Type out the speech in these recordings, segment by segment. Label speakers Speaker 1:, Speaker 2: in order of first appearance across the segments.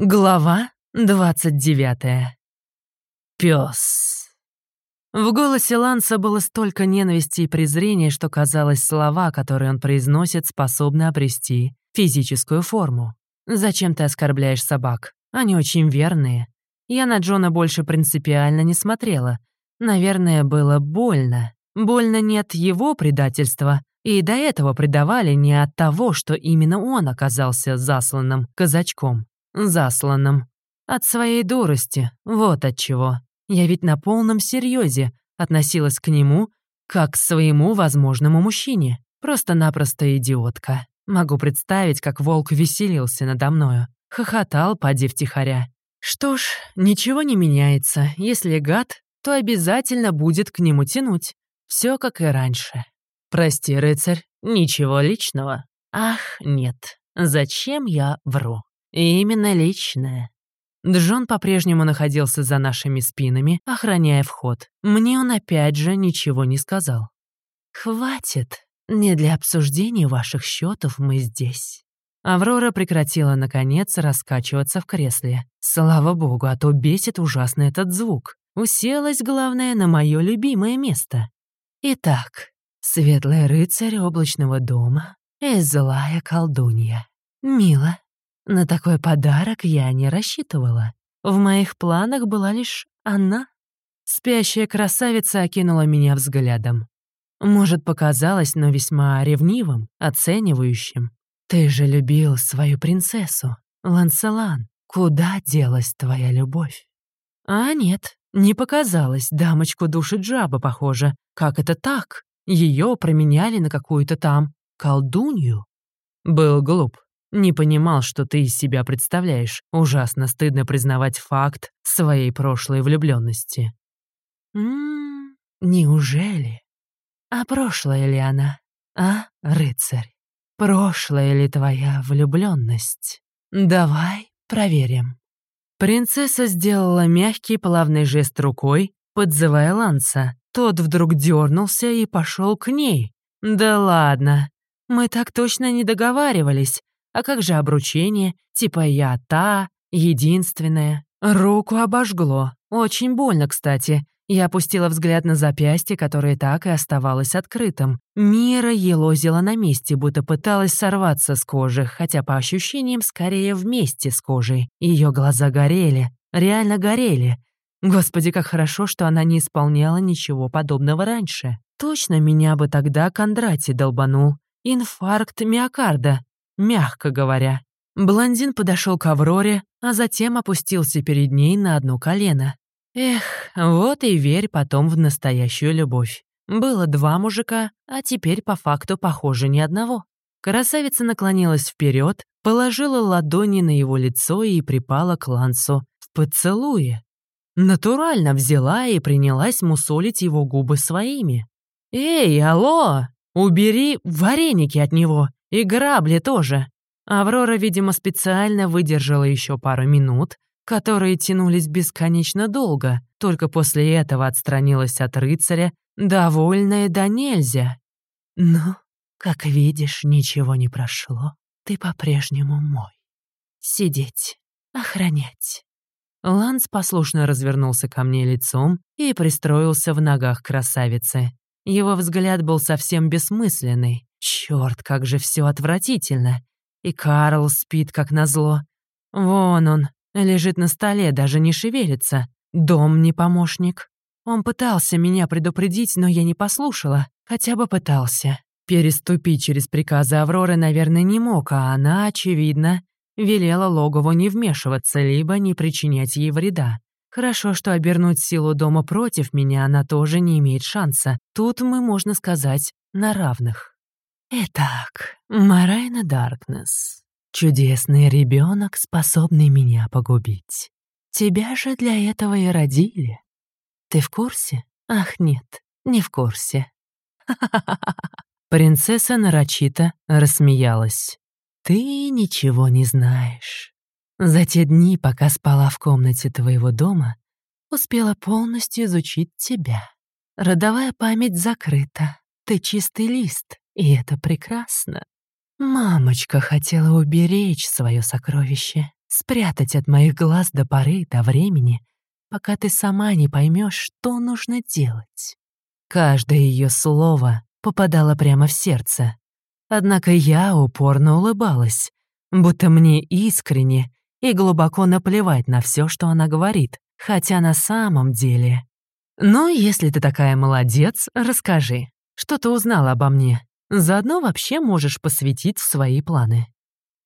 Speaker 1: Глава 29. Пёс. В голосе Ланса было столько ненависти и презрения, что казалось, слова, которые он произносит, способны обрести физическую форму. «Зачем ты оскорбляешь собак? Они очень верные». Я на Джона больше принципиально не смотрела. Наверное, было больно. Больно не от его предательства, и до этого предавали не от того, что именно он оказался засланным казачком засланным. От своей дурости, вот от чего. Я ведь на полном серьезе относилась к нему как к своему возможному мужчине. Просто-напросто идиотка. Могу представить, как волк веселился надо мною. Хохотал, поди втихаря. Что ж, ничего не меняется. Если гад, то обязательно будет к нему тянуть. Все как и раньше. Прости, рыцарь, ничего личного. Ах, нет. Зачем я вру? Именно личное. Джон по-прежнему находился за нашими спинами, охраняя вход. Мне он опять же ничего не сказал. «Хватит. Не для обсуждения ваших счетов мы здесь». Аврора прекратила, наконец, раскачиваться в кресле. Слава богу, а то бесит ужасно этот звук. Уселась, главное, на мое любимое место. Итак, светлый рыцарь облачного дома и злая колдунья. Мило, на такой подарок я не рассчитывала. В моих планах была лишь она. Спящая красавица окинула меня взглядом. Может, показалось, но весьма ревнивым, оценивающим. «Ты же любил свою принцессу, Ланселан. Куда делась твоя любовь?» «А нет, не показалось. Дамочку душит жаба, похоже. Как это так? Ее променяли на какую-то там колдунью?» Был глуп. Не понимал, что ты из себя представляешь. Ужасно стыдно признавать факт своей прошлой влюбленности. Ммм, неужели? А прошлая ли она? А, рыцарь? Прошлая ли твоя влюбленность? Давай проверим. Принцесса сделала мягкий плавный жест рукой, подзывая Ланса. Тот вдруг дернулся и пошел к ней. Да ладно, мы так точно не договаривались. А как же обручение? Типа я та, единственная. Руку обожгло. Очень больно, кстати. Я опустила взгляд на запястье, которое так и оставалось открытым. Мира елозила на месте, будто пыталась сорваться с кожи, хотя по ощущениям скорее вместе с кожей. Ее глаза горели, реально горели. Господи, как хорошо, что она не исполняла ничего подобного раньше. Точно меня бы тогда Кондрати долбанул. Инфаркт миокарда мягко говоря. Блондин подошел к Авроре, а затем опустился перед ней на одно колено. Эх, вот и верь потом в настоящую любовь. Было два мужика, а теперь по факту похоже ни одного. Красавица наклонилась вперед, положила ладони на его лицо и припала к Лансу в поцелуе. Натурально взяла и принялась мусолить его губы своими. «Эй, алло! Убери вареники от него! И грабли тоже. Аврора, видимо, специально выдержала еще пару минут, которые тянулись бесконечно долго, только после этого отстранилась от рыцаря, довольная да нельзя. «Ну, как видишь, ничего не прошло. Ты по-прежнему мой. Сидеть, охранять». Ланс послушно развернулся ко мне лицом и пристроился в ногах красавицы. Его взгляд был совсем бессмысленный. Черт, как же все отвратительно. И Карл спит, как назло. Вон он, лежит на столе, даже не шевелится. Дом не помощник. Он пытался меня предупредить, но я не послушала. Хотя бы пытался. Переступить через приказы Авроры, наверное, не мог, а она, очевидно, велела Логову не вмешиваться, либо не причинять ей вреда. Хорошо, что обернуть силу дома против меня она тоже не имеет шанса. Тут мы, можно сказать, на равных. Итак, Марайна Даркнесс. Чудесный ребенок, способный меня погубить. Тебя же для этого и родили. Ты в курсе? Ах, нет, не в курсе. Принцесса нарочито рассмеялась. Ты ничего не знаешь. За те дни, пока спала в комнате твоего дома, успела полностью изучить тебя. Родовая память закрыта. Ты чистый лист, и это прекрасно. Мамочка хотела уберечь свое сокровище. спрятать от моих глаз до поры, до времени, пока ты сама не поймешь, что нужно делать. Каждое ее слово попадало прямо в сердце. Однако я упорно улыбалась, будто мне искренне и глубоко наплевать на все, что она говорит, хотя на самом деле... «Ну, если ты такая молодец, расскажи, что ты узнала обо мне. Заодно вообще можешь посвятить свои планы».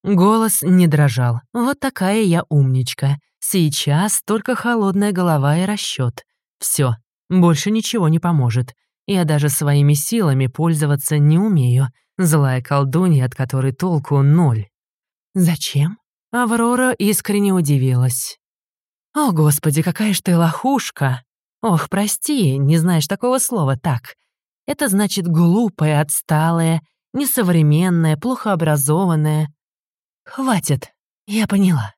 Speaker 1: Голос не дрожал. Вот такая я умничка. Сейчас только холодная голова и расчет. Все, больше ничего не поможет. Я даже своими силами пользоваться не умею. Злая колдунья, от которой толку ноль. Зачем? Аврора искренне удивилась. «О, Господи, какая ж ты лохушка! Ох, прости, не знаешь такого слова так. Это значит глупая, отсталая, несовременная, плохо образованная. Хватит, я поняла.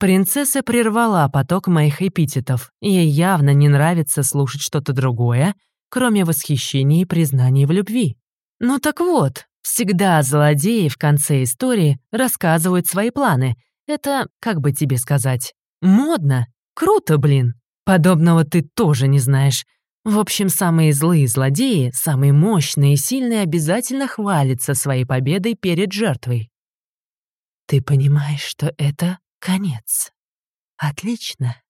Speaker 1: Принцесса прервала поток моих эпитетов. Ей явно не нравится слушать что-то другое, кроме восхищения и признаний в любви. Ну так вот, всегда злодеи в конце истории рассказывают свои планы. Это, как бы тебе сказать, модно. Круто, блин. Подобного ты тоже не знаешь. В общем, самые злые злодеи, самые мощные и сильные обязательно хвалятся своей победой перед жертвой. Ты понимаешь, что это конец. Отлично.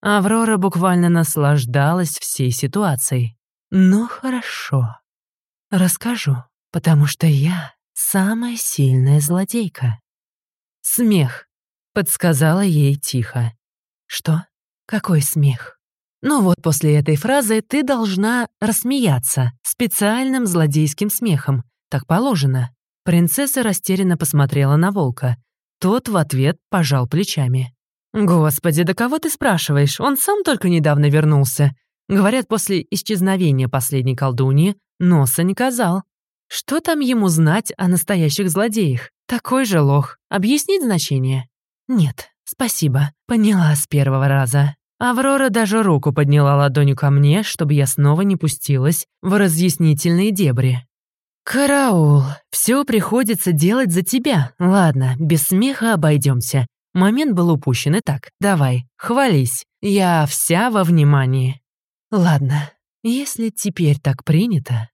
Speaker 1: Аврора буквально наслаждалась всей ситуацией. Ну хорошо. Расскажу, потому что я самая сильная злодейка. Смех, подсказала ей тихо. Что? Какой смех? Ну вот после этой фразы ты должна рассмеяться специальным злодейским смехом. Так положено. Принцесса растерянно посмотрела на волка. Тот в ответ пожал плечами. «Господи, да кого ты спрашиваешь? Он сам только недавно вернулся. Говорят, после исчезновения последней колдуньи носа не казал. Что там ему знать о настоящих злодеях? Такой же лох. Объяснить значение? Нет, спасибо. Поняла с первого раза. Аврора даже руку подняла ладонью ко мне, чтобы я снова не пустилась в разъяснительные дебри. «Караул, все приходится делать за тебя. Ладно, без смеха обойдемся. Момент был упущен, и так, давай, хвались. Я вся во внимании». Ладно, если теперь так принято...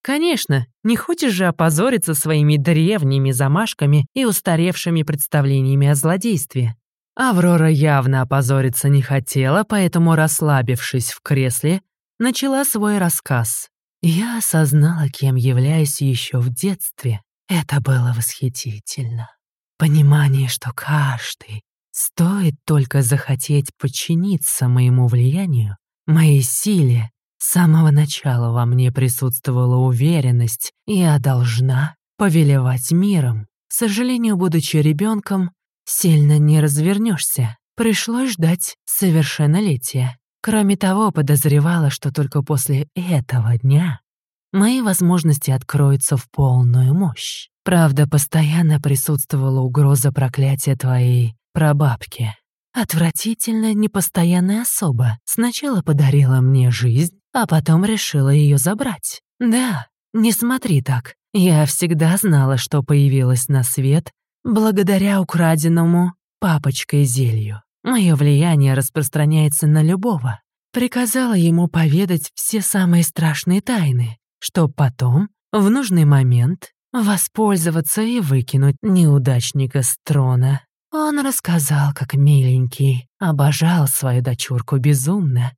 Speaker 1: Конечно, не хочешь же опозориться своими древними замашками и устаревшими представлениями о злодействе. Аврора явно опозориться не хотела, поэтому, расслабившись в кресле, начала свой рассказ. Я осознала, кем являюсь еще в детстве. Это было восхитительно. Понимание, что каждый, стоит только захотеть подчиниться моему влиянию, моей силе, с самого начала во мне присутствовала уверенность, я должна повелевать миром. К сожалению, будучи ребенком, сильно не развернешься. Пришлось ждать совершеннолетия. Кроме того, подозревала, что только после этого дня мои возможности откроются в полную мощь. Правда, постоянно присутствовала угроза проклятия твоей прабабки. Отвратительная непостоянная особа сначала подарила мне жизнь, а потом решила ее забрать. Да, не смотри так. Я всегда знала, что появилась на свет благодаря украденному папочкой зелью. Мое влияние распространяется на любого. Приказала ему поведать все самые страшные тайны, чтоб потом, в нужный момент, воспользоваться и выкинуть неудачника с трона. Он рассказал, как миленький, обожал свою дочурку безумно.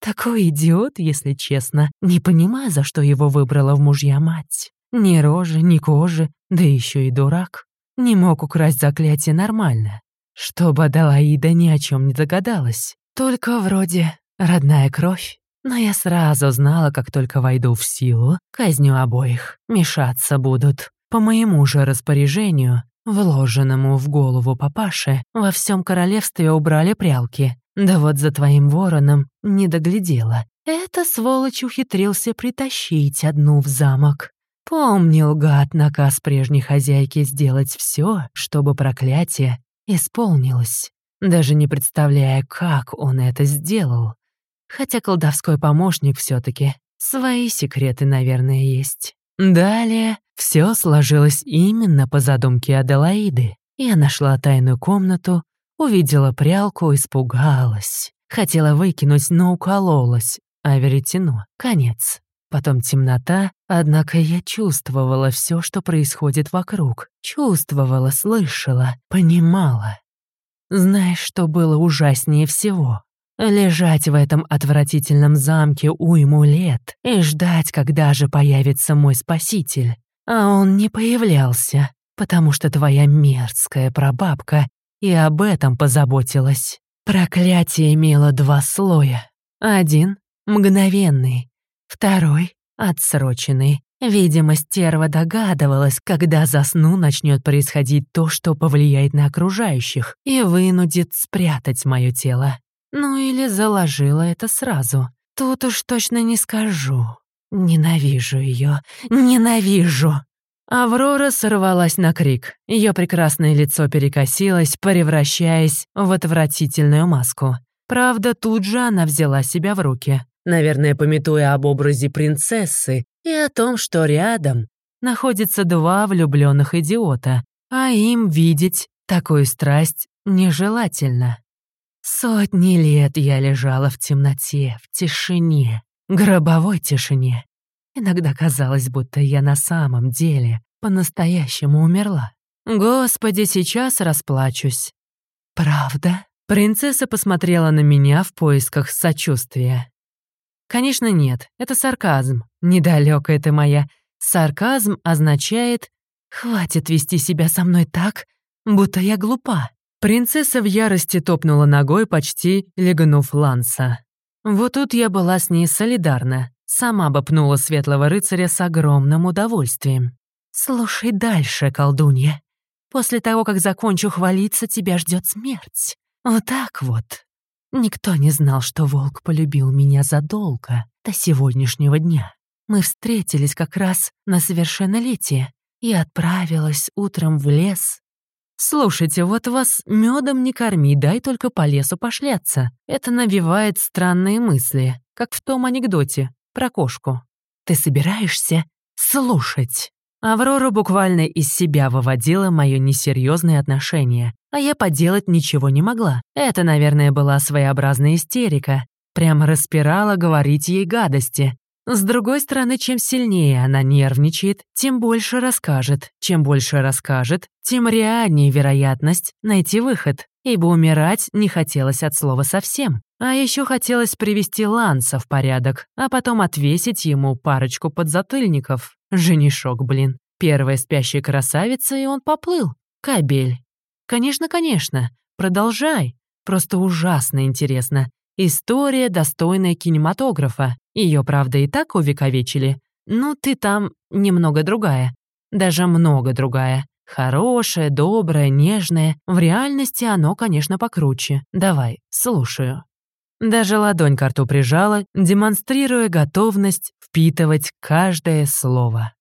Speaker 1: Такой идиот, если честно, не понимая, за что его выбрала в мужья мать. Ни рожи, ни кожи, да еще и дурак. Не мог украсть заклятие нормально. Чтобы Адалаида ни о чем не догадалась. Только вроде родная кровь. Но я сразу знала, как только войду в силу, казню обоих. Мешаться будут. По моему же распоряжению Вложенному в голову папаше во всем королевстве убрали прялки. Да вот за твоим вороном не доглядела. Эта сволочь ухитрился притащить одну в замок. Помнил гад наказ прежней хозяйки сделать все, чтобы проклятие исполнилось. Даже не представляя, как он это сделал. Хотя колдовской помощник все таки свои секреты, наверное, есть. Далее все сложилось именно по задумке Аделаиды. Я нашла тайную комнату, Увидела прялку, испугалась. Хотела выкинуть, но укололась. А веретено — конец. Потом темнота, однако я чувствовала все, что происходит вокруг. Чувствовала, слышала, понимала. Знаешь, что было ужаснее всего? Лежать в этом отвратительном замке уйму лет и ждать, когда же появится мой спаситель. А он не появлялся, потому что твоя мерзкая прабабка и об этом позаботилась. Проклятие имело два слоя. Один — мгновенный, второй — отсроченный. Видимо, стерва догадывалась, когда засну начнет происходить то, что повлияет на окружающих и вынудит спрятать мое тело. Ну или заложила это сразу. Тут уж точно не скажу. Ненавижу ее, ненавижу. Аврора сорвалась на крик. Ее прекрасное лицо перекосилось, превращаясь в отвратительную маску. Правда, тут же она взяла себя в руки. Наверное, пометуя об образе принцессы и о том, что рядом находятся два влюбленных идиота, а им видеть такую страсть нежелательно. Сотни лет я лежала в темноте, в тишине, гробовой тишине. Иногда казалось, будто я на самом деле по-настоящему умерла. Господи, сейчас расплачусь. Правда? Принцесса посмотрела на меня в поисках сочувствия. Конечно, нет, это сарказм. Недалёкая ты моя. Сарказм означает «хватит вести себя со мной так, будто я глупа». Принцесса в ярости топнула ногой, почти легнув Ланса. Вот тут я была с ней солидарна. Сама бы пнула светлого рыцаря с огромным удовольствием. «Слушай дальше, колдунья. После того, как закончу хвалиться, тебя ждет смерть. Вот так вот. Никто не знал, что волк полюбил меня задолго, до сегодняшнего дня. Мы встретились как раз на совершеннолетие. и отправилась утром в лес. Слушайте, вот вас медом не корми, дай только по лесу пошляться. Это навевает странные мысли, как в том анекдоте про кошку. Ты собираешься слушать?» Аврора буквально из себя выводила мое несерьезное отношение, а я поделать ничего не могла. Это, наверное, была своеобразная истерика. Прямо распирала говорить ей гадости. С другой стороны, чем сильнее она нервничает, тем больше расскажет. Чем больше расскажет, тем реальнее вероятность найти выход, ибо умирать не хотелось от слова совсем. А еще хотелось привести Ланса в порядок, а потом отвесить ему парочку подзатыльников. Женишок, блин. Первая спящая красавица, и он поплыл. Кабель. Конечно, конечно. Продолжай. Просто ужасно интересно. История, достойная кинематографа. Ее, правда, и так увековечили. Ну, ты там немного другая. Даже много другая. Хорошая, добрая, нежная. В реальности оно, конечно, покруче. Давай, слушаю. Даже ладонь к рту прижала, демонстрируя готовность впитывать каждое слово.